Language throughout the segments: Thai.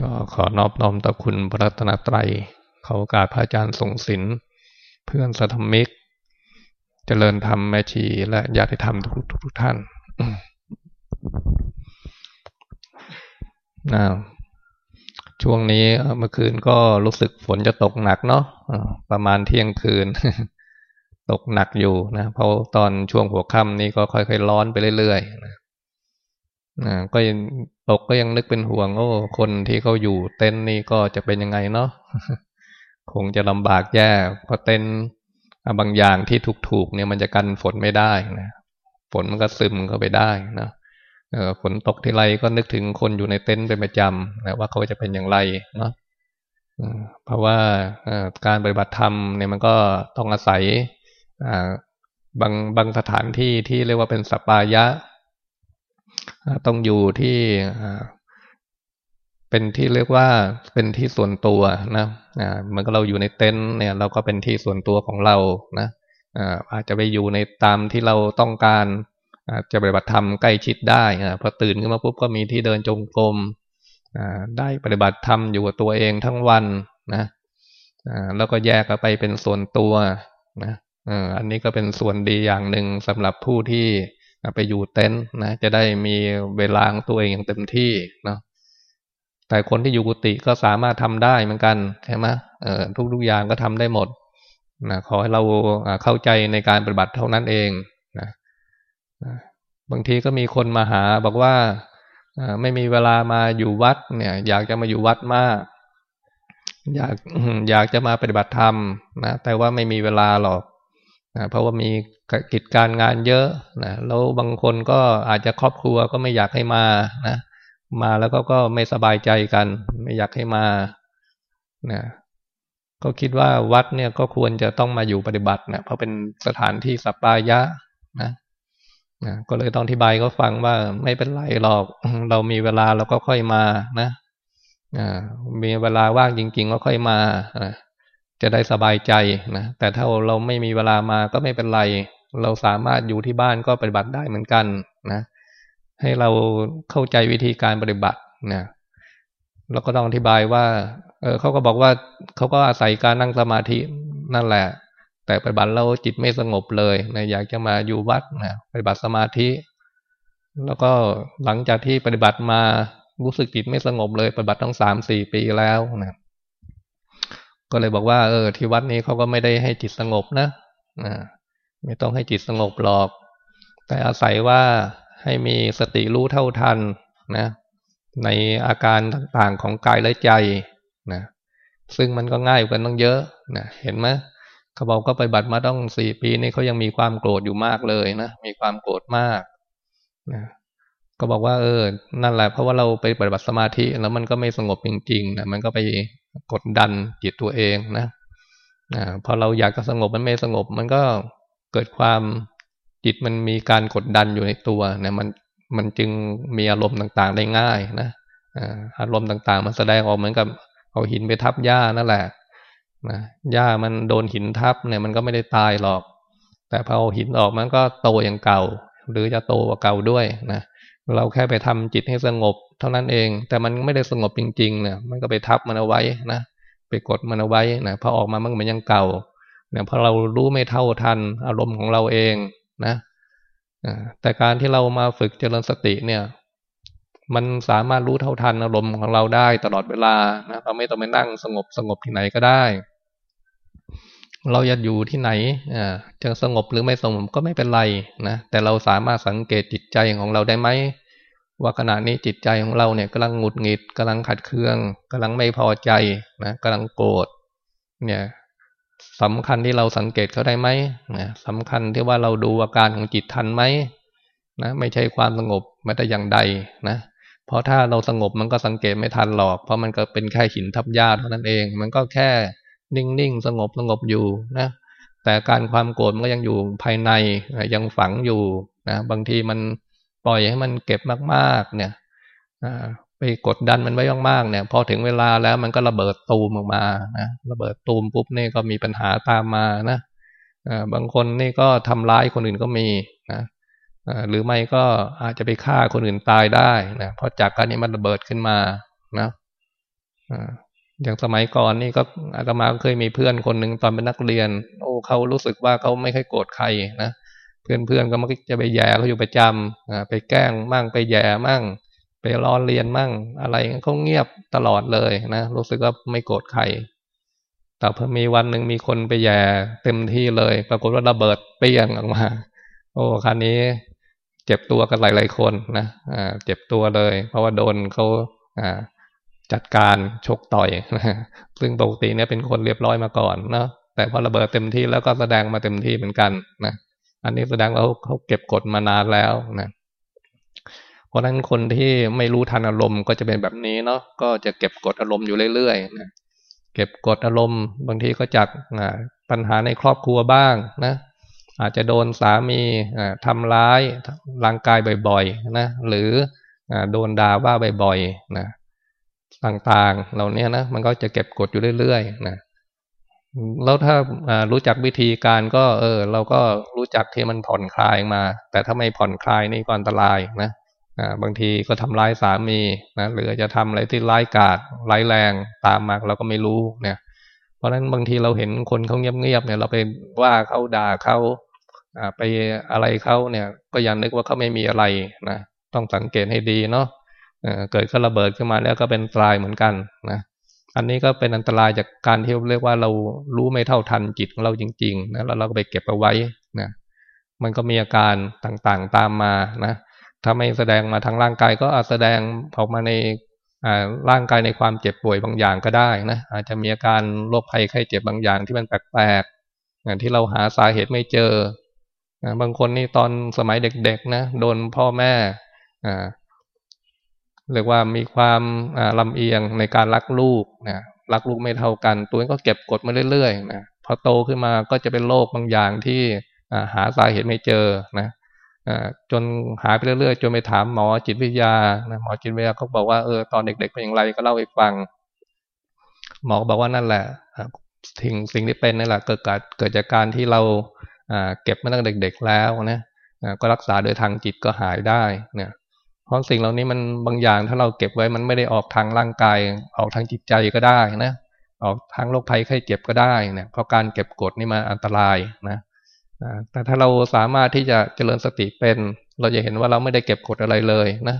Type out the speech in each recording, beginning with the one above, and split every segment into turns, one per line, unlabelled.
ก็ขอนอบน้อมต่อคุณพระรัตนตรัยเขากาสพระอาจารย์ทรงศิลป์เพื่อนสัทมิกเจริญธรรมแม่ชีและญาติธรรมทุกทุกท่านนะช่วงนี้เมื่อคืนก็รู้สึกฝนจะตกหนักเนาะประมาณเที่ยงคืน ตกหนักอยู่นะเพราะตอนช่วงหัวค่ำนี้ก็ค่อยๆร้อนไปเรื่อยๆนะ ก็ยังตกก็ยังนึกเป็นห่วง โอ้ คนที่เขาอยู่เต็นท์นี่ก็จะเป็นยังไงเนาะคงจะลำบากแย่เพราะเต็นท์บางอย่างที่ถูกๆเนี่ยมันจะกันฝนไม่ได้นะฝนมันก็ซึมเข้าไปได้นะฝนตกทีไรก็นึกถึงคนอยู่ในเต็นท์เป็นประจำนะว่าเขาจะเป็นอย่างไรเนาะเพราะว่าการปฏิบัติธรรมเนี่ยมันก็ต้องอาศัยบางบางสถานที่ที่เรียกว่าเป็นสปายะ ต้องอยู่ที่เป็นที่เรียกว่าเป็นที่ส่วนตัวนะเหมือนกับเราอยู่ในเต็นท์เนี่ย เราก็เป็นที่ส่วนตัวของเรานะอาจจะไปอยู่ในตามที่เราต้องการจะปฏิบัติธรรมใกล้ชิดได้พอตื่นขึ้นมาปุ๊บก็มีที่เดินจงกรมได้ปฏิบัติธรรมอยู่กับตัวเองทั้งวันนะแล้วก็แยกไปเป็นส่วนตัวนะอันนี้ก็เป็นส่วนดีอย่างหนึ่งสำหรับผู้ที่ ไปอยู่เต็นท์นะจะได้มีเวลาของตัวเองอย่างเต็มที่เนาะแต่คนที่อยู่กุฏิก็สามารถทำได้เหมือนกันใช่ไหมเออทุกทุกอย่างก็ทำได้หมดนะขอให้เราเข้าใจในการปฏิบัติเท่านั้นเองนะบางทีก็มีคนมาหาบอกว่าไม่มีเวลามาอยู่วัดเนี่ย อยากจะมาอยู่วัดมาก อยากอยากจะมาปฏิบัติธรรมนะแต่ว่าไม่มีเวลาหรอก นะเพราะว่ามีกิจการงานเยอะนะแล้วบางคนก็อาจจะครอบครัวก็ไม่อยากให้มานะมาแล้วก็ก็ไม่สบายใจกัน ไม่อยากให้มานะก็คิดว่าวัดเนี่ยก็ควรจะต้องมาอยู่ปฏิบัตินะเพราะเป็นสถานที่สัปปายะนะนะก็เลยต้องอธิบายก็ฟังว่าไม่เป็นไรหรอก เรามีเวลาเราก็ค่อยมานะมีเวลาว่างจริง ๆ ก็ค่อยมา จะได้สบายใจนะแต่ถ้าเราไม่มีเวลามาก็ไม่เป็นไร เราสามารถอยู่ที่บ้านก็ปฏิบัติได้เหมือนกันนะให้เราเข้าใจวิธีการปฏิบัตินะเราก็ต้องอธิบายว่าเออเขาก็บอกว่าเขาก็อาศัยการนั่งสมาธินั่นแหละ แต่ปฏิบัติเราจิตไม่สงบเลยนะอยากจะมาอยู่วัดนะปฏิบัติสมาธิ แล้วก็หลังจากที่ปฏิบัติมารู้สึกจิตไม่สงบเลยปฏิบัติตั้งสามสี่ปีแล้วนะ ก็เลยบอกว่า เออ ที่วัดนี้เขาก็ไม่ได้ให้จิตสงบนะนะไม่ต้องให้จิตสงบหรอก แต่อาศัยว่าให้มีสติรู้เท่าทันนะ ในอาการต่างๆของกายและใจนะซึ่งมันก็ง่ายกว่าต้องเยอะนะเห็นไหมเขาบอกก็ไปบัตรมาต้องสี่ปีนี่เขายังมีความโกรธอยู่มากเลยนะมีความโกรธมากนะ ก็บอกว่าเออ นั่นแหละเพราะว่าเราไปปฏิบัติสมาธิแล้วมันก็ไม่สงบจริงๆนะมันก็ไปกดดันจิตตัวเองนะนะพอเราอยากจะสงบมันไม่สงบ มันก็เกิดความจิตมันมีการกดดันอยู่ในตัวนะมันมันจึงมีอารมณ์ต่างๆได้ง่ายนะอารมณ์ต่างๆ มันแสดงออกเหมือนกับเอาหินไปทับหญ้านั่นแหละนะหญ้ามันโดนหินทับเนี่ยมันก็ไม่ได้ตายหรอก แต่พอเอาหินออกมันก็โตอย่างเก่า หรือจะโตกว่าเก่าด้วยนะ เราแค่ไปทำจิตให้สงบ เท่านั้นเอง แต่มันไม่ได้สงบจริงๆเนี่ยมันก็ไปทับมันเอาไว้นะไปกดมันเอาไว้นะพอออกมามันเหมือนยังเก่าเนี่ยพอเรารู้ไม่เท่าทันอารมณ์ของเราเองนะแต่การที่เรามาฝึกเจริญสติเนี่ย มันสามารถรู้เท่าทันอารมณ์ของเราได้ตลอดเวลานะเราไม่ต้องไปนั่งสงบสงบที่ไหนก็ได้ เราจะอยู่ที่ไหนจะสงบหรือไม่สงบก็ไม่เป็นไรนะแต่เราสามารถสังเกตจิตใจของเราได้ไหม ว่าขณะนี้จิตใจของเราเนี่ยกำลังหงุดหงิดกำลังขัดเคืองกำลังไม่พอใจนะกำลังโกรธเนี่ยสำคัญที่เราสังเกตเขาได้ไหมนะสำคัญที่ว่าเราดูอาการของจิตทันไหมนะไม่ใช่ความสงบมาแต่อย่างใดนะเพราะถ้าเราสงบมันก็สังเกตไม่ทันหรอก เพราะมันก็เป็นแค่หินทับหญ้าเท่านั้นเอง มันก็แค่นิ่งๆสงบสงบอยู่นะแต่การความโกรธมันก็ยังอยู่ภายในยังฝังอยู่นะบางทีมัน ปล่อยให้มันเก็บมากๆ เนี่ยไปกดดันมันไว้มากๆเนี่ย พอถึงเวลาแล้วมันก็ระเบิดตูมออกมานะระเบิดตูมปุ๊บนี่ก็มีปัญหาตามมานะบางคนนี่ก็ทำร้ายคนอื่นก็มีนะหรือไม่ก็อาจจะไปฆ่าคนอื่นตายได้นะเพราะจากการนี้มันระเบิดขึ้นมานะอย่างสมัยก่อนนี่ก็อาตมาเคยมีเพื่อนคนหนึ่งตอนเป็นนักเรียน โอ้เขารู้สึกว่าเขาไม่ค่อยโกรธใครนะ เพื่อนเพื่อนก็มักจะไปแย่เขาอยู่ประจำไปแกล้งมั่งไปแย่มั่ง ไปร้อนเรียนมั่ง อะไรเขาเงียบตลอดเลยนะรู้สึกว่าไม่โกรธใครแต่พอมีวันหนึ่งมีคนไปแย่เต็มที่เลย ปรากฏว่าระเบิดเปี้ยงออกมา โอ้ครั้นี้เจ็บตัวกันหลายๆคนนะอ่าเจ็บตัวเลย เพราะว่าโดนเขาอ่าจัดการชกต่อยนะซึ่งปกติเนี่ยเป็นคนเรียบร้อยมาก่อนเนาะแต่พอระเบิดเต็มที่แล้วก็แสดงมาเต็มที่เหมือนกันนะ อันนี้แสดงว่าเขาเก็บกดมานานแล้วนะเพราะฉะนั้นคนที่ไม่รู้ทันอารมณ์ก็จะเป็นแบบนี้เนาะก็จะเก็บกดอารมณ์อยู่เรื่อยๆนะเก็บกดอารมณ์บางทีก็จากปัญหาในครอบครัวบ้างนะอาจจะโดนสามีทำร้ายร่างกายบ่อยๆนะหรือโดนด่าว่าบ่อยๆนะต่างๆ เหล่านี้นะมันก็จะเก็บกดอยู่เรื่อยๆนะ แล้วถ้ารู้จักวิธีการก็ เออ เราก็รู้จักที่มันผ่อนคลายมา แต่ถ้าไม่ผ่อนคลายนี่ก็อันตรายนะบางทีก็ทำร้ายสามีนะหรือจะทำอะไรที่ร้ายกาจร้ายแรงตามมาเราก็ไม่รู้เนี่ย เพราะฉะนั้นบางทีเราเห็นคนเขาเงียบๆเนี่ย เราไปว่าเขาด่าเขาไปอะไรเขาเนี่ย ก็ยังนึกว่าเขาไม่มีอะไรนะต้องสังเกตให้ดีเนาะเกิดขึ้นระเบิดขึ้นมาแล้วก็เป็นตายเหมือนกันนะ อันนี้ก็เป็นอันตรายจากการที่เรียกว่าเรารู้ไม่เท่าทันจิตของเราจริงๆนะแล้วเราก็ไปเก็บเอาไว้นะมันก็มีอาการต่างๆตามมานะถ้าไม่แสดงมาทางร่างกายก็อาจแสดงออกมาในร่างกายในความเจ็บป่วยบางอย่างก็ได้นะอาจจะมีอาการโรคภัยไข้เจ็บบางอย่างที่มันแปลกๆอย่างที่เราหาสาเหตุไม่เจอบางคนนี่ตอนสมัยเด็กๆนะโดนพ่อแม่ เรียกว่ามีความลำเอียงในการรักลูกนะรักลูกไม่เท่ากัน ตัวเองก็เก็บกดมาเรื่อยๆนะพอโตขึ้นมาก็จะเป็นโรคบางอย่างที่หาสาเหตุไม่เจอนะจนหายไปเรื่อยๆจนไปถามหมอจิตวิทยาหมอจิตวิทยาเขาบอกว่าเออตอนเด็กๆเป็นอย่างไรก็เล่าให้ฟัง หมอบอกว่านั่นแหละสิ่งสิ่งที่เป็นนั่นแหละเกิดจากเกิดจากการที่เราเก็บมาตั้งเด็ก ๆ แล้วนะก็รักษาโดยทางจิตก็หายได้เนี่ย เพราะสิ่งเหล่านี้มันบางอย่างถ้าเราเก็บไว้มันไม่ได้ออกทางร่างกาย ออกทางจิตใจก็ได้นะออกทางโรคภัยไข้เจ็บก็ได้เนี่ยเพราะการเก็บกดนี่มาอันตรายนะแต่ถ้าเราสามารถที่จะเจริญสติเป็น เราจะเห็นว่าเราไม่ได้เก็บกดอะไรเลยนะ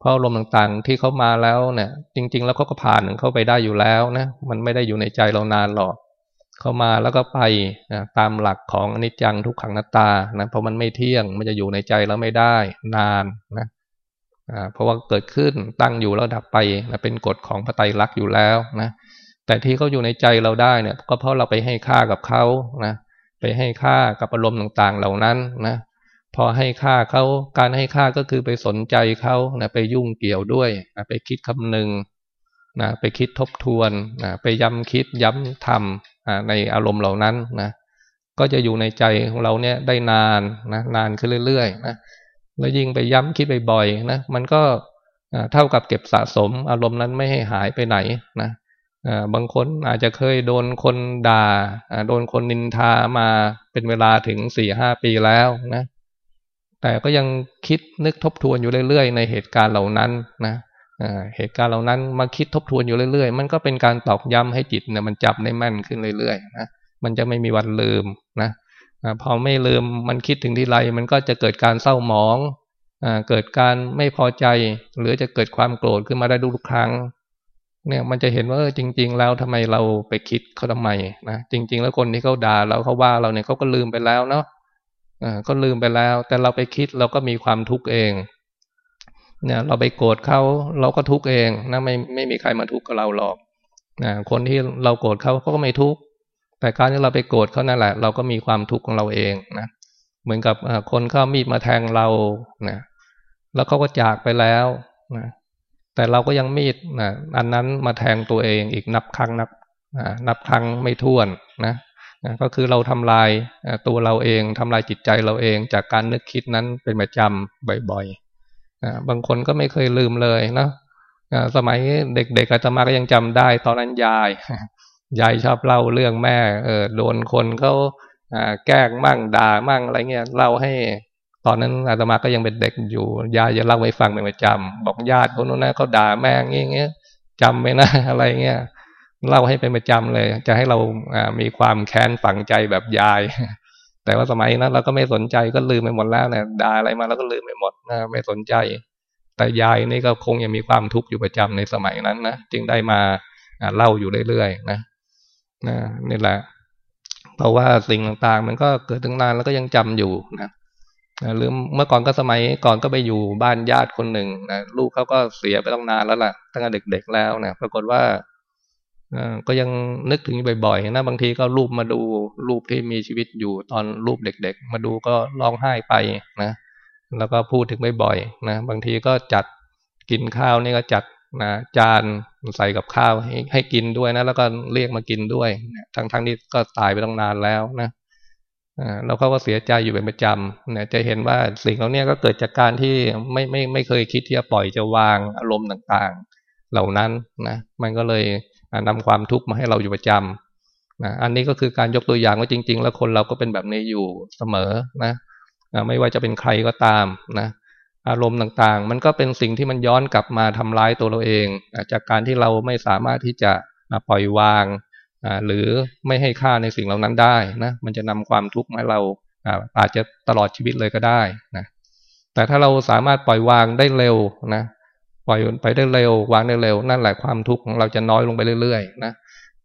เพราะลมต่างๆที่เขามาแล้วเนี่ย จริง ๆ แล้วเขาก็ผ่านเข้าไปได้อยู่แล้วนะมันไม่ได้อยู่ในใจเรานานหรอกเข้ามาแล้วก็ไปนะตามหลักของอนิจจังทุกขังนัตตานะเพราะมันไม่เที่ยงมันจะอยู่ในใจเราไม่ได้นานนะ เพราะว่าเกิดขึ้นตั้งอยู่แล้วดับไปนะเป็นกฎของพระไตรลักษณ์อยู่แล้วนะแต่ที่เขาอยู่ในใจเราได้เนี่ย ก็เพราะเราไปให้ค่ากับเขานะไปให้ค่ากับอารมณ์ต่างๆ เหล่านั้นนะพอให้ค่าเขาการให้ค่าก็คือไปสนใจเขานะไปยุ่งเกี่ยวด้วยนะไปคิดคำนึงนะไปคิดทบทวนนะไปย้ำคิดย้ำทำในอารมณ์เหล่านั้นนะก็จะอยู่ในใจของเราเนี่ยได้นานนะนานขึ้นเรื่อยๆนะ แล้วยิ่งไปย้ำคิดบ่อยๆนะมันก็เท่ากับเก็บสะสม อารมณ์นั้นไม่ให้หายไปไหนนะบางคนอาจจะเคยโดนคนด่าโดนคนนินทามาเป็นเวลาถึงสี่ห้าปีแล้วนะแต่ก็ยังคิดนึกทบทวนอยู่เรื่อยๆ ในเหตุการณ์เหล่านั้นนะเหตุการณ์เหล่านั้นมาคิดทบทวนอยู่เรื่อยๆ มันก็เป็นการตอกย้ำให้จิตเนี่ยมันจับได้แม่นขึ้นเรื่อยๆนะมันจะไม่มีวันลืมนะ พอไม่ลืมมันคิดถึงที่ไรมันก็จะเกิดการเศร้าหมองอเกิดการไม่พอใจ หรือจะเกิดความโกรธขึ้นมาได้ทุกครั้ง เนี่ยมันจะเห็นว่าจริง ๆ แล้วทำไมเราไปคิดเขาทำไมนะจริง ๆ แล้วคนที่เขาด่าเราเขาว่าเราเนี่ยเขาก็ลืมไปแล้วเนาะก็ลืมไปแล้ว แต่เราไปคิดเราก็มีความทุกข์เองเนี่ยเราไปโกรธเขาเราก็ทุกข์เองนะไม่ไม่มีใครมาทุกข์กับเราหรอกนะคนที่เราโกรธเขาเขาก็ไม่ทุกข์ แต่การที่เราไปโกรธเขานั่นแหละ เราก็มีความทุกข์ของเราเองนะเหมือนกับคนเข้ามีดมาแทงเรานะแล้วเขาก็จากไปแล้วนะแต่เราก็ยังมีดนะอันนั้นมาแทงตัวเองอีกนับครั้งนับนับครั้งไม่ถ้วนนะนะก็คือเราทำลายตัวเราเองทำลายจิตใจเราเอง จากการนึกคิดนั้นเป็นประจำบ่อยๆนะบางคนก็ไม่เคยลืมเลยนะสมัยเด็กๆอาตมาก็ยังจำได้ตอนนั้นยาย ยายชอบเล่าเรื่องแม่เออโดนคนเขาแกล้งมั่งด่ามั่งอะไรเงี้ยเล่าให้ ตอนนั้นอาตมาก็ยังเป็นเด็กอยู่ ยายจะเล่าให้ฟังเป็นประจำบอกญาติคนนู้นนะเขาด่าแม่เงี้ยจำไว้นะอะไรเงี้ยเล่าให้เป็นประจำเลย จะให้เรามีความแค้นฝังใจแบบยาย แต่ว่าสมัยนั้นเราก็ไม่สนใจก็ลืมไปหมดแล้วเนี่ยด่าอะไรมาเราก็ลืมไปหมดนะไม่สนใจ แต่ยายนี่ก็คงยังมีความทุกข์อยู่ประจำในสมัยนั้นนะจึงได้มาเล่าอยู่เรื่อยๆนะ นะนี่แหละ เพราะว่าสิ่งต่างๆ มันก็เกิดตั้งนานแล้วก็ยังจำอยู่นะหรือเมื่อก่อนก็สมัยก่อนก็ไปอยู่บ้านญาติคนหนึ่งนะลูกเขาก็เสียไปตั้งนานแล้วล่ะตั้งแต่เด็ก ๆ แล้วนะปรากฏว่าก็ยังนึกถึงบ่อยๆนะบางทีก็รูปมาดูรูปที่มีชีวิตอยู่ตอนรูปเด็ก ๆ มาดูก็ร้องไห้ไปนะแล้วก็พูดถึงบ่อยๆนะบางทีก็จัดกินข้าวนี่ก็จัด นะจานใส่กับข้าวให้ให้กินด้วยนะ แล้วก็เรียกมากินด้วยทั้งๆทที่ก็ตายไปตั้งนานแล้วนะเราเขาก็เสียใจอยู่เป็นประจำเนี่ยจะเห็นว่าสิ่งเหล่านี้ก็เกิดจากการที่ไม่ไม่ไม่เคยคิดที่จะปล่อยจะวางอารมณ์ต่างๆ เหล่านั้นนะมันก็เลยนำความทุกข์มาให้เราอยู่ประจำนะอันนี้ก็คือการยกตัวอย่างว่าจริง ๆ แล้วคนเราก็เป็นแบบนี้อยู่เสมอนะไม่ว่าจะเป็นใครก็ตามนะ อารมณ์ต่างๆ มันก็เป็นสิ่งที่มันย้อนกลับมาทำร้ายตัวเราเอง จากการที่เราไม่สามารถที่จะปล่อยวาง หรือไม่ให้ค่าในสิ่งเหล่านั้นได้นะมันจะนำความทุกข์มาเราอาจจะตลอดชีวิตเลยก็ได้นะแต่ถ้าเราสามารถปล่อยวางได้เร็วนะปล่อยไปได้เร็ว วางได้เร็ว นั่นแหละความทุกข์ของเราจะน้อยลงไปเรื่อยๆนะ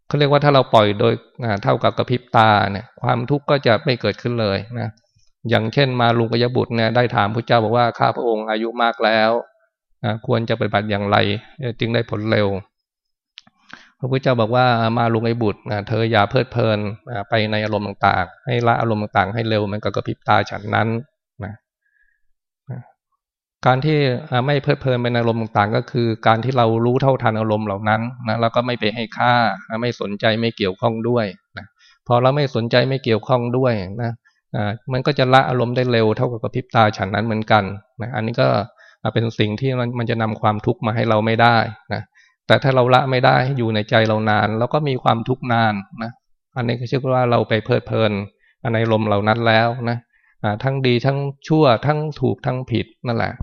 เขาเรียกว่าถ้าเราปล่อยโดยเท่ากับกระพริบตาเนี่ย ความทุกข์ก็จะไม่เกิดขึ้นเลยนะ อย่างเช่นมาลุงกยบุตรเนี่ยได้ถามพระเจ้าบอกว่าข้าพระองค์อายุมากแล้วควรจะปฏิบัติอย่างไรจึงได้ผลเร็ว พระพุทธเจ้าบอกว่ามาลุงไอ้บุตรเธออย่าเพลิดเพลินไปในอารมณ์ต่างๆ ให้ละอารมณ์ต่างๆ ให้เร็วมันก็กระพริบตาฉันนั้นนะการที่ไม่เพลิดเพลินไปในอารมณ์ต่างๆ ก็คือ การที่เรารู้เท่าทันอารมณ์เหล่านั้นนะแล้วก็ไม่ไปให้ค่า ไม่สนใจไม่เกี่ยวข้องด้วยนะพอเราไม่สนใจไม่เกี่ยวข้องด้วยนะ มันก็จะละอารมณ์ได้เร็วเท่ากับกระพริบตาฉันนั้นเหมือนกันนะอันนี้ก็เป็นสิ่งที่มันมันจะนำความทุกข์มาให้เราไม่ได้นะแต่ถ้าเราละไม่ได้อยู่ในใจเรานานแล้วก็มีความทุกข์นานนะอันนี้ก็ชื่อว่าเราไปเพลิดเพลินในลมเหล่านั้นแล้วนะทั้งดีทั้งชั่วทั้งถูกทั้งผิดนั่นแหละ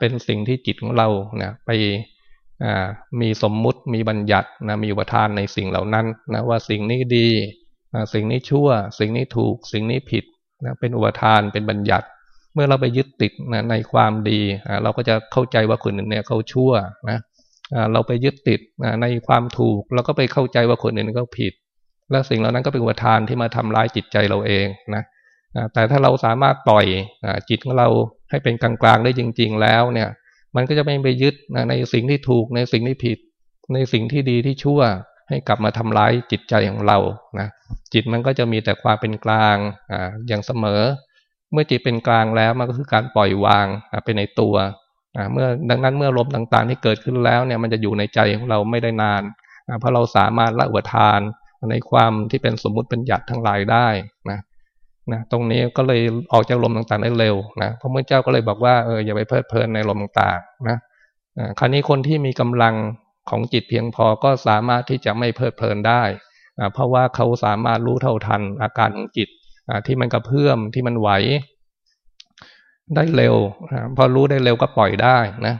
เป็นสิ่งที่จิตของเราเนี่ยไปมีสมมุติมีบัญญัตินะมีอุปทานในสิ่งเหล่านั้นนะว่าสิ่งนี้ดี สิ่งนี้ชั่ว สิ่งนี้ถูก สิ่งนี้ผิดนะเป็นอุปทานเป็นบัญญัติ เมื่อเราไปยึดติดนะในความดี เราก็จะเข้าใจว่าคนอื่นเนี่ยเขาชั่วนะเราไปยึดติดในความถูกเราก็ไปเข้าใจว่าคนอื่นก็ผิด และสิ่งเหล่านั้นก็เป็นอุทานที่มาทำร้ายจิตใจเราเองนะแต่ถ้าเราสามารถปล่อยจิตของเราให้เป็นกลางๆได้จริง ๆ แล้วเนี่ย มันก็จะไม่ไปยึดในสิ่งที่ถูกในสิ่งที่ผิด ในสิ่งที่ดีที่ชั่ว ให้กลับมาทำร้ายจิตใจของเรานะจิตมันก็จะมีแต่ความเป็นกลางอ่าอย่างเสมอ เมื่อจิตเป็นกลางแล้วมันก็คือการปล่อยวางไปในตัวเมื่อดังนั้นเมื่อลมต่างๆ ที่เกิดขึ้นแล้วเนี่ยมันจะอยู่ในใจของเราไม่ได้นานเพราะเราสามารถละอุทานในความที่เป็นสมมุติเป็นหยัดทั้งหลายได้นะนะตรงนี้ก็เลยออกจากลมต่างๆได้เร็วนะพระพุทธเจ้าก็เลยบอกว่าเอออย่าไปเพลิดเพลินในลมต่างๆนะคราวนี้คนที่มีกำลัง ของจิตเพียงพอก็สามารถที่จะไม่เพลิดเพลินได้ เพราะว่าเขาสามารถรู้เท่าทันอาการของจิตที่มันกระเพื่อมที่มันไหวได้เร็วพอรู้ได้เร็วก็ปล่อยได้นะ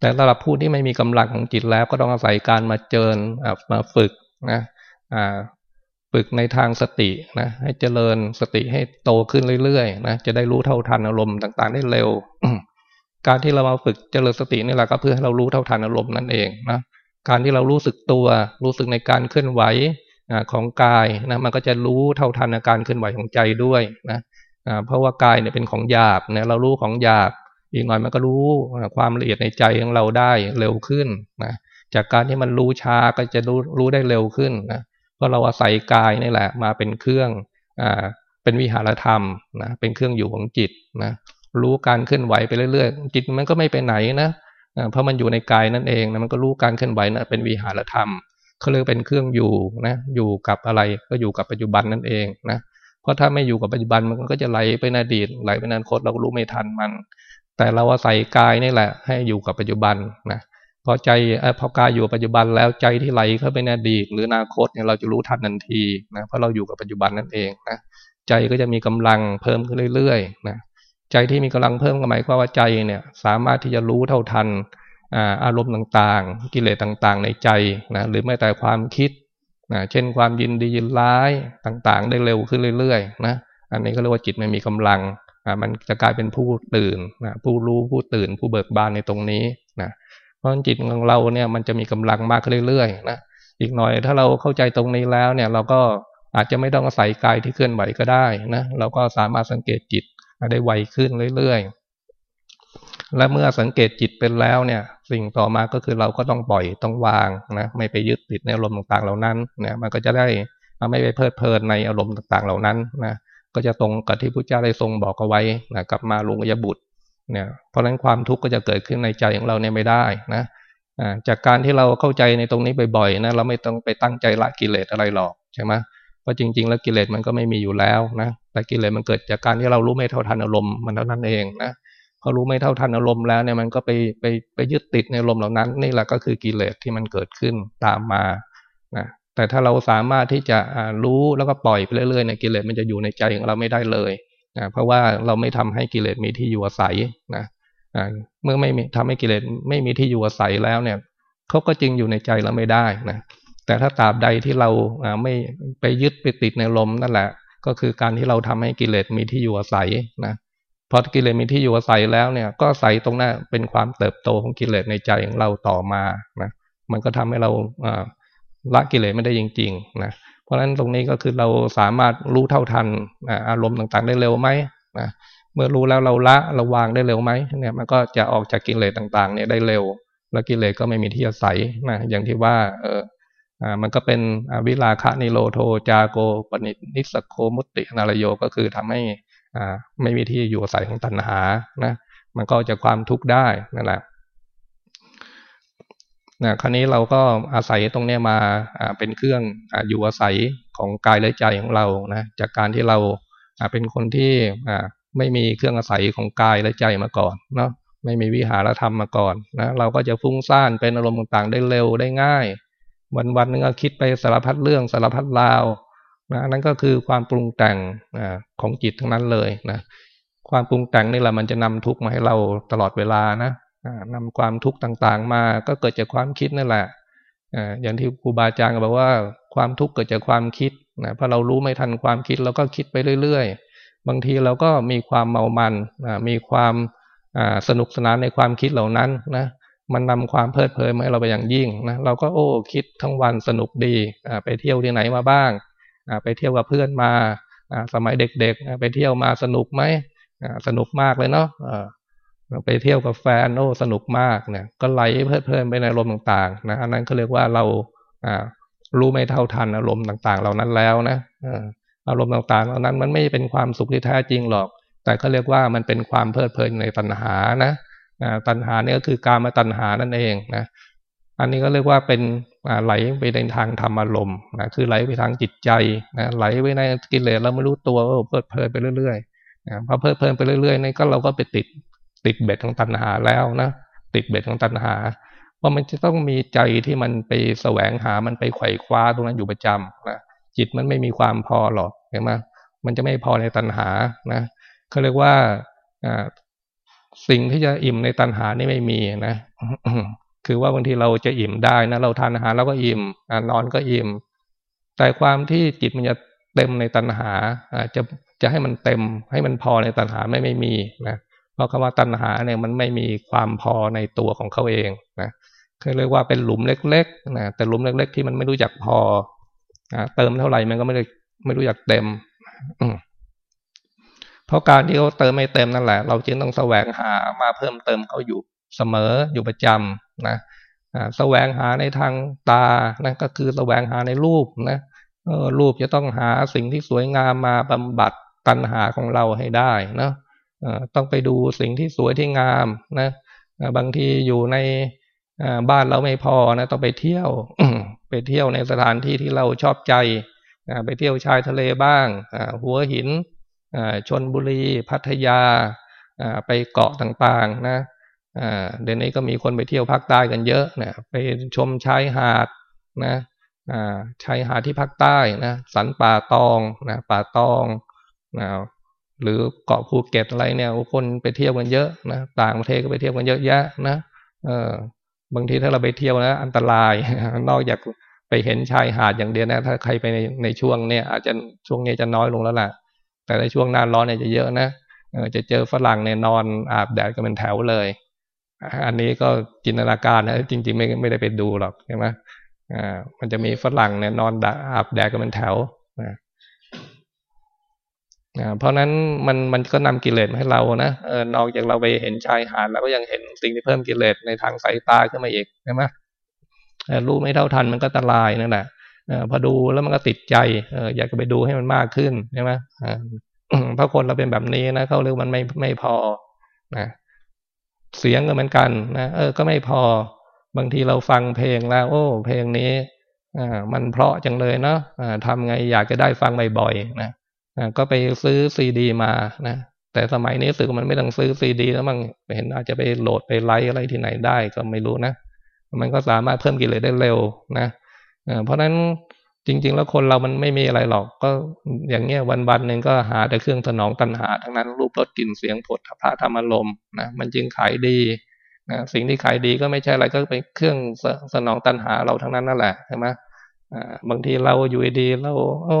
แต่สำหรับผู้ที่ไม่มีกำลังของจิตแล้วก็ต้องอาศัยการมาเจริญมาฝึกนะฝึกในทางสตินะให้เจริญสติให้โตขึ้นเรื่อยๆนะจะได้รู้เท่าทันอารมณ์ต่างๆ ได้เร็ว การที่เรามาฝึกเจริญสตินี่แหละก็เพื่อให้เรารู้เท่าทันอารมณ์นั่นเองนะ การที่เรารู้สึกตัว รู้สึกในการเคลื่อนไหวของกายนะมันก็จะรู้เท่าทันอาการเคลื่อนไหวของใจด้วยนะเพราะว่ากายเนี่ยเป็นของหยาบนี่ยเรารู้ของหยาบ อีกหน่อยมันก็รู้ความละเอียดในใจของเราได้เร็วขึ้นนะจากการที่มันรู้ช้าก็จะรู้รู้ได้เร็วขึ้นนะเพราะเราอาศัยกายนี่แหละ มาเป็นเครื่องอ่าเป็นวิหารธรรมนะเป็นเครื่องอยู่ของจิตนะรู้การเคลื่อนไหวไปเรื่อยๆ จิตมันก็ไม่ไปไหนนะ เพราะมันอยู่ในกายนั่นเองนะมันก็รู้การเคลื่อนไหวนะเป็นวิหารธรรมเขาเรียกเป็นเครื่องอยู่นะอยู่กับอะไรก็อยู่กับปัจจุบันนั่นเองนะเพราะถ้าไม่อยู่กับปัจจุบันมันก็จะไหลไปในอดีตไหลไปในอนาคตเราก็รู้ไม่ทันมัน แต่เราอาศัยกายนี่แหละ ให้อยู่กับปัจจุบันนะพอใจพอกายอยู่ปัจจุบันแล้วใจที่ไหลเข้าไปในอดีต หรืออนาคตเนี่ยเราจะรู้ทันทันทีนะเพราะเราอยู่กับปัจจุบันนั่นเองนะใจก็จะมีกำลังเพิ่มขึ้นเรื่อยๆนะ ใจที่มีกำลังเพิ่มก็หมายความว่าใจเนี่ยสามารถที่จะรู้เท่าทันอารมณ์ต่างๆ กิเลสต่างๆ ในใจนะหรือแม้แต่ความคิดนะเช่นความยินดียินร้ายต่างๆ ได้เร็วขึ้นเรื่อยๆนะอันนี้ก็เรียกว่าจิตไม่มีกำลังมันจะกลายเป็นผู้ตื่นนะผู้รู้ผู้ตื่น ผู้เบิกบานในตรงนี้นะเพราะจิตของเราเนี่ยมันจะมีกำลังมากขึ้นเรื่อยๆนะอีกหน่อยถ้าเราเข้าใจตรงนี้แล้วเนี่ยเราก็อาจจะไม่ต้องอาศัยกายที่เคลื่อนไหวก็ได้นะเราก็สามารถสังเกตจิต ได้ไวขึ้นเรื่อยๆ และเมื่อสังเกตจิตเป็นแล้วเนี่ย สิ่งต่อมาก็คือเราก็ต้องปล่อยต้องวางนะไม่ไปยึดติดในอารมณ์ต่างๆ เหล่านั้นนะมันก็จะได้ไม่ไปเพลิดเพลินในอารมณ์ต่างๆ เหล่านั้นนะก็จะตรงกับที่พระเจ้าได้ทรงบอกเอาไว้นะกับมาลุงยบุตรเนี่ยเพราะฉะนั้นความทุกข์ก็จะเกิดขึ้นในใจของเราเนี่ยไม่ได้นะจากการที่เราเข้าใจในตรงนี้บ่อยๆนะเราไม่ต้องไปตั้งใจละกิเลสอะไรหรอกใช่ไหมเพราะจริง ๆ แล้วกิเลสมันก็ไม่มีอยู่แล้วนะ แต่กิเลสมันเกิดจากการที่เรารู้ไม่เท่าทันอารมณ์มันเท่านั้นเองนะพอรู้ไม่เท่าทันอารมณ์แล้วเนี่ยมันก็ไปไปไปยึดติดในอารมณ์เหล่านั้น นี่แหละก็คือกิเลสที่มันเกิดขึ้นตามมานะแต่ถ้าเราสามารถที่จะรู้แล้วก็ปล่อยไปเรื่อยๆในกิเลสมันจะอยู่ในใจของเราไม่ได้เลยนะเพราะว่าเราไม่ทำให้กิเลสมีที่อยู่อาศัยนะเมื่อไม่ทำให้กิเลสไม่มีที่อยู่อาศัยแล้วเนี่ยเขาก็จึงอยู่ในใจเราไม่ได้นะแต่ถ้าตราบใดที่เราไม่ไปยึดไปติดในลมนั่นแหละ ก็คือการที่เราทำให้กิเลสมีที่อยู่อาศัยนะพอกิเลสมีที่อยู่อาศัยแล้วเนี่ย ก็ใส่ตรงนั้นเป็นความเติบโตของกิเลสในใจของเราต่อมานะมันก็ทำให้เราละกิเลสไม่ได้จริงๆนะเพราะฉะนั้นตรงนี้ก็คือเราสามารถรู้เท่าทันอารมณ์ต่างๆได้เร็วไหมนะเมื่อรู้แล้วเราละเราวางได้เร็วไหมเนี่ยมันก็จะออกจากกิเลสต่างๆ เนี่ยได้เร็ว แล้วกิเลสก็ไม่มีที่อาศัยนะอย่างที่ว่าเอออ่า มันก็เป็นวิลาคะนิโรโทจาโกปนินิสโคมุตตินารโยก็คือทำให้อ่าไม่มีที่อยู่อาศัยของตัณหานะมันก็จะความทุกข์ได้นั่นแหละนะคราวนี้เราก็อาศัยตรงนี้มาเป็นเครื่องออยู่อาศัยของกายและใจของเรานะจากการที่เราเป็นคนที่ไม่มีเครื่องอาศัยของกายและใจมาก่อนเนาะไม่มีวิหารธรรมมาก่อนนะเราก็จะฟุ้งซ่านเป็นอารมณ์ต่างๆ ได้เร็วได้ง่าย วันวันนึงก็คิดไปสารพัดเรื่องสารพัดราวนะนั่นก็คือความปรุงแต่งของจิตทั้งนั้นเลยนะความปรุงแต่งนี่แหละมันจะนำทุกข์มาให้เราตลอดเวลานะนำความทุกข์ต่างๆ มาก็เกิดจากความคิดนั่นแหละอย่างที่ครูบาอาจารย์บอกว่าความทุกข์เกิดจากความคิดนะพอเรารู้ไม่ทันความคิดเราก็คิดไปเรื่อย ๆ บางทีเราก็มีความเมามันมีความสนุกสนานในความคิดเหล่านั้นนะ มันนำความเพลิดเพลินมาให้เราไปอย่างยิ่งนะเราก็โอ้คิดทั้งวันสนุกดีไปเที่ยวที่ไหนมาบ้างไปเที่ยวกับเพื่อนมาสมัยเด็กๆไปเที่ยวมาสนุกไหมสนุกมากเลยเนาะไปเที่ยวกับแฟนโอ้สนุกมากเนี่ยก็ไหลเพลิดเพลินไปในอารมณ์ต่างๆนะอันนั้นเขาเรียกว่าเรารู้ไม่เท่าทันอารมณ์ต่างๆ เหล่านั้นแล้วนะอารมณ์ต่างๆ เหล่านั้นมันไม่เป็นความสุขที่แท้จริงหรอก แต่เขาเรียกว่ามันเป็นความเพลิดเพลินในตัณหานะ ตัณหาเนี่ยก็คือการมาตัณหานั่นเองนะอันนี้ก็เรียกว่าเป็นไหลไปในทางธรรมอารมณ์นะคือไหลไปทางจิตใจนะไหลไปในกิเลสเราไม่รู้ตัวว่าเพลิดเพลินไปเรื่อยๆนะพอเพลิดเพลินไปเรื่อยๆนี่ก็เราก็ไปติดติดเบ็ดของตัณหาแล้วนะติดเบ็ดของตัณหาว่ามันจะต้องมีใจที่มันไปแสวงหามันไปไขว่คว้าตรงนั้นอยู่ประจำนะจิตมันไม่มีความพอหรอกเห็นไหมมันจะไม่พอในตัณหานะเขาเรียกว่า สิ่งที่จะอิ่มในตัณหานี่ไม่มีนะคือว่าบางทีเราจะอิ่มได้นะเราทานอาหารเราก็อิ่มนอนก็อิ่ม แต่ความที่จิตมันจะเต็มในตัณหาจะจะให้มันเต็มให้มันพอในตัณหาไม่ไม่มีนะเพราะคำว่าตัณหาเนี่ยมันไม่มีความพอในตัวของเขาเองนะคือเรียกว่าเป็นหลุมเล็กๆนะแต่หลุมเล็ก ๆ ที่มันไม่รู้จักพอเติมเท่าไหร่มันก็ไม่ได้ไม่รู้จักเต็ม เพราะการที่เขาเติมไม่เต็มนั่นแหละ เราจึงต้องแสวงหามาเพิ่มเติมเขาอยู่เสมออยู่ประจำนะแสวงหาในทางตานะก็คือแสวงหาในรูปนะรูปจะต้องหาสิ่งที่สวยงามมาบำบัดตัณหาของเราให้ได้นะต้องไปดูสิ่งที่สวยที่งามนะบางทีอยู่ในบ้านเราไม่พอนะต้องไปเที่ยวไปเที่ยวในสถานที่ที่เราชอบใจไปเที่ยวชายทะเลบ้างหัวหิน ชนบุรีพัทยาไปเกาะต่างๆนะเดี๋ยวนี้ก็มีคนไปเที่ยวภาคใต้กันเยอะนะไปชมชายหาดนะชายหาดที่ภาคใต้นะสันป่าตองนะป่าตองนะหรือเกาะภูเก็ตอะไรเนี่ยคนไปเที่ยวกันเยอะนะต่างประเทศก็ไปเที่ยวกันเยอะแยะนะเออบางทีถ้าเราไปเที่ยวนะอันตราย นอกจากไปเห็นชายหาดอย่างเดียวนะ ถ้าใครไปในในช่วงเนี้ยอาจจะช่วงนี้จะน้อยลงแล้วล่ะ แต่ในช่วงหน้าร้อนเนี่ยจะเยอะนะจะเจอฝรั่งเนี่ยนอนอาบแดดกันเป็นแถวเลย อันนี้ก็จินตนาการนะจริง ๆ ไม่ไม่ได้ไปดูหรอกใช่ไหมอ่ามันจะมีฝรั่งเนี่ยนอนอาบแดดกันเป็นแถวนะเพราะนั้นมันมันก็นำกิเลสมาให้เรานะเออนอกจากเราไปเห็นชายหาดเราก็ยังเห็นสิ่งที่เพิ่มกิเลสในทางสายตาขึ้นมาอีกใช่ไหมรู้ไม่เท่าทันมันก็ตรายนั่นแหละ พอดูแล้วมันก็ติดใจออยากจะไปดูให้มันมากขึ้นใช่ไหมเพราะคนเราเป็นแบบนี้นะเขาเรียกมันไม่ไม่พอนะเสียงก็เหมือนกันนะเออ ก็ไม่พอ บางทีเราฟังเพลงแล้ว โอ้ เพลงนี้อ่ามันเพราะจังเลยเนาะอ่าทำไงอยากจะได้ฟังบ่อยๆนะก็ไปซื้อซีดีมานะแต่สมัยนี้สื่อมันไม่ต้องซื้อซีดี แล้วมั้งเห็นอาจจะไปโหลดไปไลฟ์อะไรที่ไหนได้ก็ไม่รู้นะมันก็สามารถเพิ่มกิเลสได้เร็วนะ เพราะฉะนั้นจริง ๆ แล้วคนเรามันไม่มีอะไรหรอก ก็อย่างเงี้ยวันๆหนึ่งก็หาแต่เครื่องสนองตัณหา ทั้งนั้นรูปรสกลิ่นเสียงผลพระธรรมอารมณ์นะมันจึงขายดีนะสิ่งที่ขายดีก็ไม่ใช่อะไรก็เป็นเครื่องสนองตัณหาเราทั้งนั้นนั่นแหละใช่ไหมบางทีเราอยู่ดีเราโอ้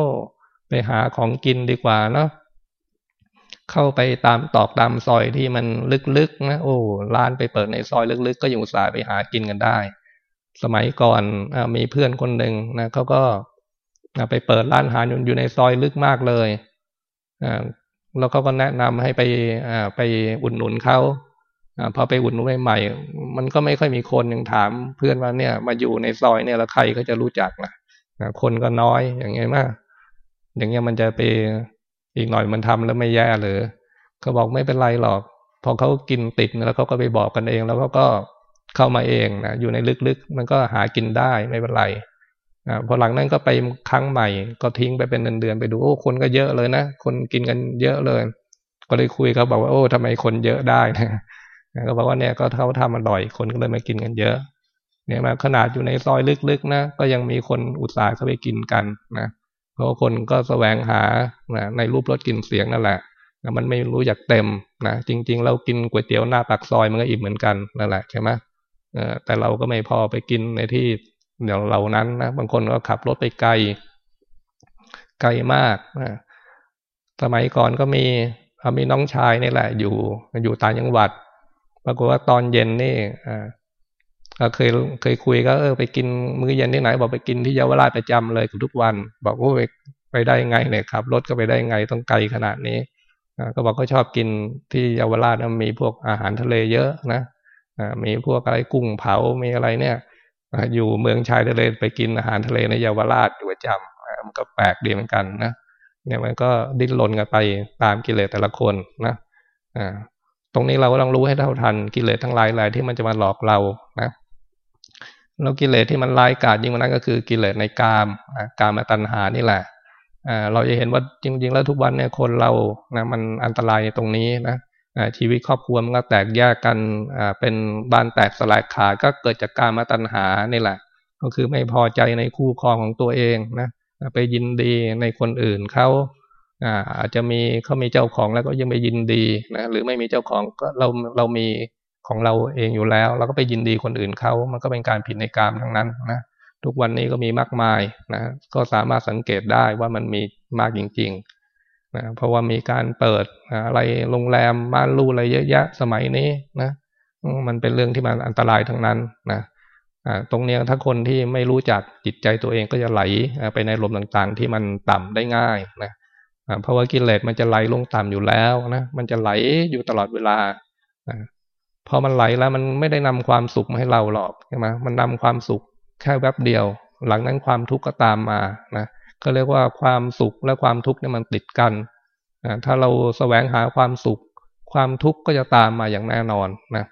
ไปหาของกินดีกว่าเนาะเข้าไปตามตอกตามซอยที่มันลึกๆนะโอ้ร้านไปเปิดในซอยลึก ๆ ก็อยู่สายไปหากินกันได้ สมัยก่อนอมีเพื่อนคนหนึ่งนะเขาก็ไปเปิดร้านอาหารอยู่ในซอยลึกมากเลยอแล้วเขาก็แนะนำให้ไปอไปอุดหนุนเขาอพอไปอุดหนุนใหม่ๆมันก็ไม่ค่อยมีคนยังถาม เพื่อนว่าเนี่ย มาอยู่ในซอยเนี่ยแล้วใครก็จะรู้จักนะคนก็น้อยอย่างเงี้ยมากอย่างเงี้ยมันจะไปอีกหน่อยมันทำแล้วไม่แย่หรือเขาบอกไม่เป็นไรหรอก พอเขากินติดแล้วเขาก็ไปบอกกันเอง แล้วเขาก็ เข้ามาเองนะอยู่ในลึกๆ มันก็หากินได้ไม่เป็นไรอพอหลังนั้นก็ไปครั้งใหม่ ก็ทิ้งไปเป็นเดือนๆไปดูโอ้คนก็เยอะเลยนะคนกินกันเยอะเลย ก็เลยคุยเขาบอกว่าโอ้ทำไมคนเยอะได้นะก็บอกว่าเนี่ยก็เขาทำอร่อยคนก็เลยมากินกันเยอะ เนี่ยมาขนาดอยู่ในซอยลึกๆนะก็ยังมีคนอุตส่าห์เข้าไปกินกันนะเพราะคนก็แสวงหาในรูปรสกลิ่นเสียงนั่นแหละมันไม่รู้อยากเต็มนะจริง ๆ เรากินก๋วยเตี๋ยวหน้าปากซอยมันก็อิ่มเหมือนกันนั่นแหละใช่ไหม แต่เราก็ไม่พอไปกินในที่เดี๋ยวเรานั้นนะบางคนก็ขับรถไปไกล ไกลมากนะสมัยก่อนก็มีมีน้องชายนี่แหละ อยู่อยู่ต่างจังหวัดปรากฏว่าตอนเย็นนี่ก็เคยเคยคุยก็เออไปกินมื้อเย็นที่ไหน บอกไปกินที่เยาวราชประจำเลยทุกวัน บอกว่าไปไปได้ไงเนี่ยครับรถก็ไปได้ไงต้องไกลขนาดนี้ก็บอกก็ชอบกินที่เยาวราชมีพวกอาหารทะเลเยอะนะ มีพวกอะไรกุ้งเผา มีอะไรเนี่ยอยู่เมืองชายทะเลไปกินอาหารทะเลในเยาวราชอยู่ประจำมันก็แปลกดีเหมือนกันนะเนี่ยมันก็ดิ้นรนกันไปตามกิเลสแต่ละคนนะอ่าตรงนี้เราก็ต้องรู้ให้เท่าทันกิเลสทั้งหลายหลายที่มันจะมาหลอกเรานะแล้วกิเลสที่มันร้ายกาจยิ่งกว่านั้นก็คือกิเลสในกามกามตัณหานี่แหละเราจะเห็นว่าจริง ๆ แล้วทุกวันเนี่ยคนเรานะมันอันตรายตรงนี้นะ ชีวิตครอบครัวมันก็แตกแยกกันเป็นบ้านแตกสลายขาดก็เกิดจากการมาตัณหานี่แหละ ก็คือไม่พอใจในคู่ครองของตัวเองนะไปยินดีในคนอื่นเขาอาจจะมีเขามีเจ้าของแล้วก็ยังไปยินดีนะหรือไม่มีเจ้าของก็เราเรามีของเราเองอยู่แล้ว เราก็ไปยินดีคนอื่นเขามันก็เป็นการผิดในกามทั้งนั้นนะทุกวันนี้ก็มีมากมายนะก็สามารถสังเกตได้ว่ามันมีมากจริง ๆ นะเพราะว่ามีการเปิดอะไรโรงแรมบ้านรูอะไรเยอะแยะสมัยนี้นะมันเป็นเรื่องที่มันอันตรายทั้งนั้นนะตรงนี้ถ้าคนที่ไม่รู้จักจิตใจตัวเองก็จะไหลไปในลมต่างๆ ที่มันต่ำได้ง่ายนะเพราะว่ากิเลสมันจะไหลลงต่ำอยู่แล้วนะมันจะไหลอยู่ตลอดเวลาพอมันไหลแล้วมันไม่ได้นำความสุขมาให้เราหรอกใช่ไหมมันนำความสุขแค่แวบเดียว หลังนั้นความทุกข์ก็ตามมานะ ก็เรียกว่าความสุขและความทุกข์เนี่ยมันติดกันนะถ้าเราแสวงหาความสุข ความทุกข์ก็จะตามมาอย่างแน่นอนนะ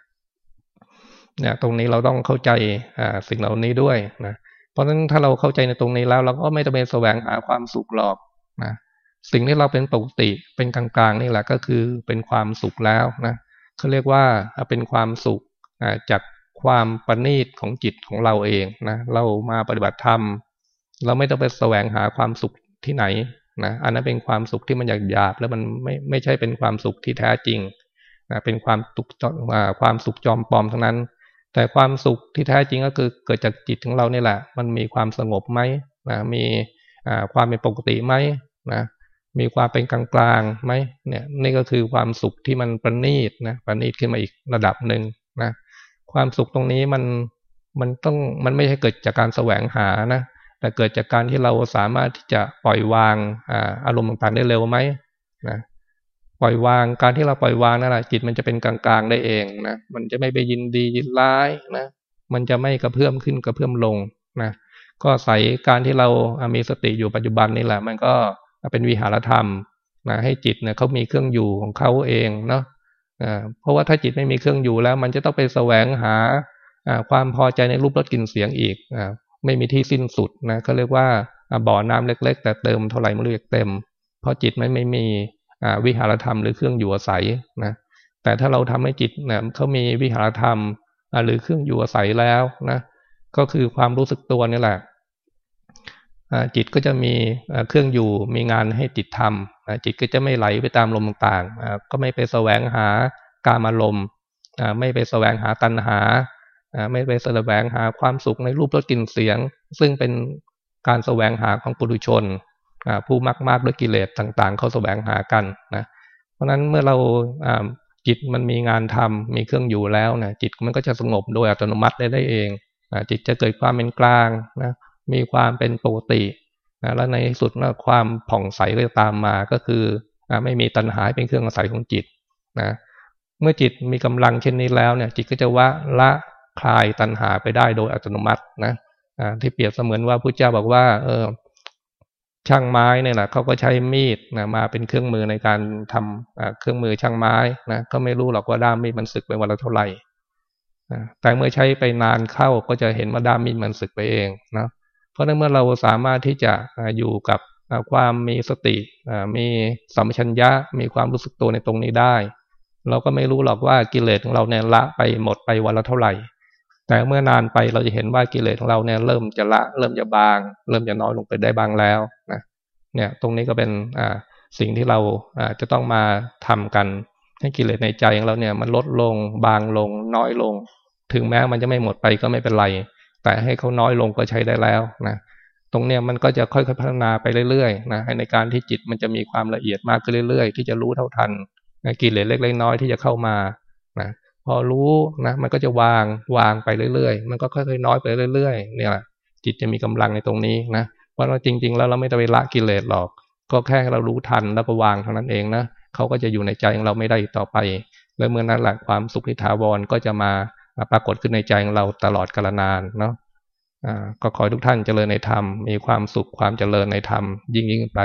เนี่ยตรงนี้เราต้องเข้าใจอ่าสิ่งเหล่านี้ด้วยนะเพราะฉะนั้นถ้าเราเข้าใจในตรงนี้แล้วเราก็ไม่จำเป็นแสวงหาความสุขหรอกนะสิ่งที่เราเป็นปกติเป็นกลางๆนี่แหละก็คือเป็นความสุขแล้วนะเขาเรียกว่าเป็นความสุขจากความประณีตของจิตของเราเองนะเรามาปฏิบัติธรรม เราไม่ต้องไปแสวงหาความสุขที่ไหนนะอันนั้นเป็นความสุขที่มันหยาบๆแล้วมันไม่ไม่ใช่เป็นความสุขที่แท้จริงนะเป็นความสุขความสุขจอมปลอมทั้งนั้น แต่ความสุขที่แท้จริงก็คือเกิดจากจิตของเราเนี่ยแหละ มันมีความสงบไหมนะมีความเป็นปกติไหมนะมีความเป็นกลางกลางไหมเนี่ยนี่ก็คือความสุขที่มันประณีตนะประณีตขึ้นมาอีกระดับหนึ่งนะความสุขตรงนี้มันมันต้องมันไม่ใช่เกิดจากการแสวงหานะ แต่เกิดจากการที่เราสามารถที่จะปล่อยวางอารมณ์ต่างๆได้เร็วไหมนะปล่อยวางการที่เราปล่อยวางนั่นแหละจิตมันจะเป็นกลางๆได้เองนะมันจะไม่ไปยินดียินร้ายนะมันจะไม่กระเพื่อมขึ้นกระเพื่อมลงนะก็ใส่การที่เรามีสติอยู่ปัจจุบันนี่แหละ มันก็เป็นวิหารธรรมนะให้จิตเนี่ยเขามีเครื่องอยู่ของเขาเองเนาะเพราะว่าถ้าจิตไม่มีเครื่องอยู่แล้ว มันจะต้องไปแสวงหาความพอใจในรูปรสกลิ่นเสียงอีก ไม่มีที่สิ้นสุดนะก็เรียกว่าบ่อน้ำเล็ก ๆ แต่เติมเท่าไหร่ไม่รู้จักเต็ม เพราะจิตไม่ไม่มีวิหารธรรมหรือเครื่องอยู่อาศัยนะแต่ถ้าเราทำให้จิตเนี่ยเขามีวิหารธรรมหรือเครื่องอยู่อาศัยแล้วนะก็คือความรู้สึกตัวนี่แหละจิตก็จะมีเครื่องอยู่มีงานให้จิตทำจิตก็จะไม่ไหลไปตามลมต่างๆก็ไม่ไปแสวงหาการอารมณ์ไม่ไปแสวงหาตัณหา ไม่ไปแสวงหาความสุขในรูปรสกลิ่นเสียง ซึ่งเป็นการแสวงหาของปุถุชนผู้มากมากด้วยกิเลสต่าง ๆ เขาแสวงหากันนะเพราะนั้นเมื่อเราจิตมันมีงานทำมีเครื่องอยู่แล้วนะจิตมันก็จะสงบโดยอัตโนมัติได้ได้เองจิตจะเกิดความเป็นกลางนะมีความเป็นปกตินะแล้วในที่สุดนะความผ่องใสก็จะตามมาก็คือไม่มีตัณหาเป็นเครื่องอาศัยของจิตนะเมื่อจิตมีกำลังเช่นนี้แล้วเนี่ย จิตก็จะว่าละ คลายตัณหาไปได้โดยอัตโนมัตินะที่เปรียบเสมือนว่าพระเจ้าบอกว่า เออช่างไม้เนี่ยแหละเขาก็ใช้มีดนะมาเป็นเครื่องมือในการทำเครื่องมือช่างไม้นะก็ไม่รู้หรอกว่าด้ามมีดมันสึกไปวันละเท่าไหร่แต่เมื่อใช้ไปนานเข้าก็จะเห็นว่าด้ามมีดมันสึกไปเองนะเพราะนั้นเมื่อเราสามารถที่จะอยู่กับความมีสติมีสัมปชัญญะมีความรู้สึกตัวในตรงนี้ได้ เราก็ไม่รู้หรอกว่ากิเลสของเราเนี่ยละไปหมดไปวันละเท่าไหร่ แต่เมื่อนานไปเราจะเห็นว่ากิเลสของเราเนี่ยเริ่มจะละ เริ่มจะบาง เริ่มจะน้อยลงไปได้บางแล้วนะเนี่ยตรงนี้ก็เป็นอ่าสิ่งที่เราอ่าจะต้องมาทำกันให้กิเลสในใจของเราเนี่ยมันลดลงบางลง น้อยลง ถึงแม้มันจะไม่หมดไปก็ไม่เป็นไร แต่ให้เขาน้อยลงก็ใช้ได้แล้วนะตรงเนี้ยมันก็จะค่อยๆพัฒนาไปเรื่อยๆนะในการที่จิตมันจะมีความละเอียดมากขึ้นเรื่อย ๆ ที่จะรู้เท่าทันกิเลสเล็กๆน้อยๆที่จะเข้ามานะ พอรู้นะมันก็จะวางวางไปเรื่อยๆ มันก็ค่อยๆน้อยไปเรื่อยๆ เนี่ยจิตจะมีกำลังในตรงนี้นะเพราะเราจริง ๆ แล้วเราไม่ต้องไปละกิเลสหรอก ก็แค่เรารู้ทันแล้วก็วางเท่านั้นเองนะเขาก็จะอยู่ในใจของเราไม่ได้ต่อไป แล้วเมื่อนั้นแหละความสุขที่ถาวรก็จะมาปรากฏขึ้นในใจของเราตลอดกาลนานเนาะก็ขอทุกท่านเจริญในธรรมมีความสุขความเจริญในธรรมยิ่งยิ่งไป